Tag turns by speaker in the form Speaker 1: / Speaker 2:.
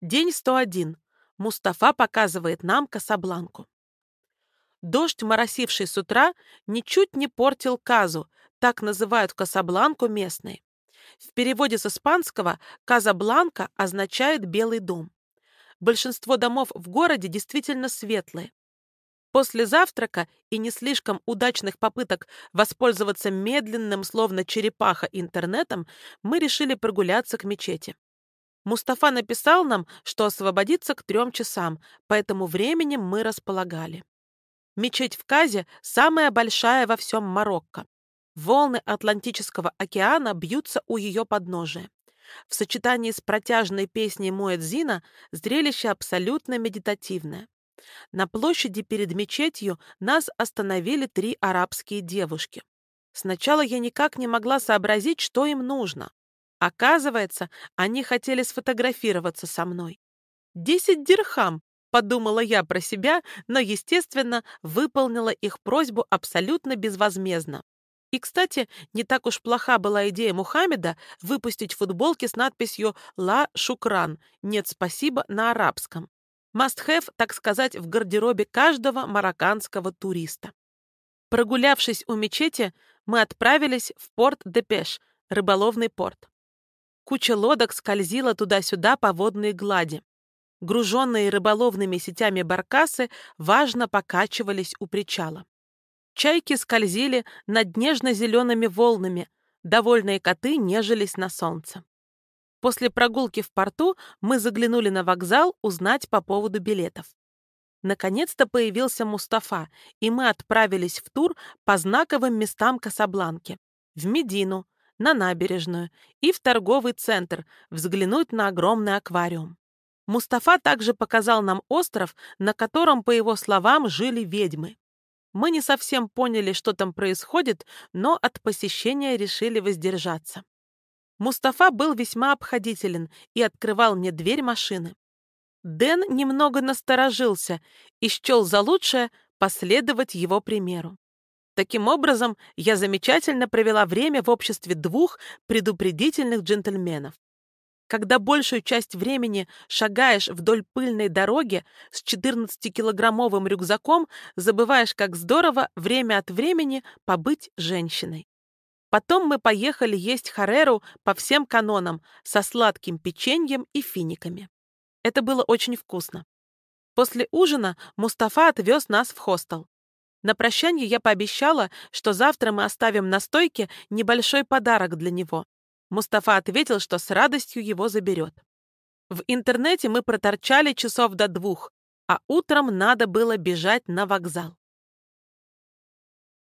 Speaker 1: День 101. Мустафа показывает нам Касабланку. Дождь, моросивший с утра, ничуть не портил Казу, так называют Касабланку местные. В переводе с испанского «Казабланка» означает «белый дом». Большинство домов в городе действительно светлые. После завтрака и не слишком удачных попыток воспользоваться медленным, словно черепаха, интернетом, мы решили прогуляться к мечети. Мустафа написал нам, что освободится к трем часам, поэтому временем мы располагали. Мечеть в Казе самая большая во всем Марокко. Волны Атлантического океана бьются у ее подножия. В сочетании с протяжной песней Муэдзина зрелище абсолютно медитативное. На площади перед мечетью нас остановили три арабские девушки. Сначала я никак не могла сообразить, что им нужно. Оказывается, они хотели сфотографироваться со мной. «Десять дирхам», — подумала я про себя, но, естественно, выполнила их просьбу абсолютно безвозмездно. И, кстати, не так уж плоха была идея Мухаммеда выпустить футболки с надписью «Ла Шукран» — «Нет, спасибо» на арабском. Must-have, так сказать, в гардеробе каждого марокканского туриста. Прогулявшись у мечети, мы отправились в порт Депеш, рыболовный порт. Куча лодок скользила туда-сюда по водной глади. Груженные рыболовными сетями баркасы важно покачивались у причала. Чайки скользили над нежно-зелеными волнами, довольные коты нежились на солнце. После прогулки в порту мы заглянули на вокзал узнать по поводу билетов. Наконец-то появился Мустафа, и мы отправились в тур по знаковым местам Касабланки. В Медину, на набережную и в торговый центр взглянуть на огромный аквариум. Мустафа также показал нам остров, на котором, по его словам, жили ведьмы. Мы не совсем поняли, что там происходит, но от посещения решили воздержаться. Мустафа был весьма обходителен и открывал мне дверь машины. Дэн немного насторожился и счел за лучшее последовать его примеру. Таким образом, я замечательно провела время в обществе двух предупредительных джентльменов. Когда большую часть времени шагаешь вдоль пыльной дороги с 14-килограммовым рюкзаком, забываешь, как здорово время от времени побыть женщиной. Потом мы поехали есть хареру по всем канонам со сладким печеньем и финиками. Это было очень вкусно. После ужина Мустафа отвез нас в хостел. На прощание я пообещала, что завтра мы оставим на стойке небольшой подарок для него. Мустафа ответил, что с радостью его заберет. В интернете мы проторчали часов до двух, а утром надо было бежать на вокзал.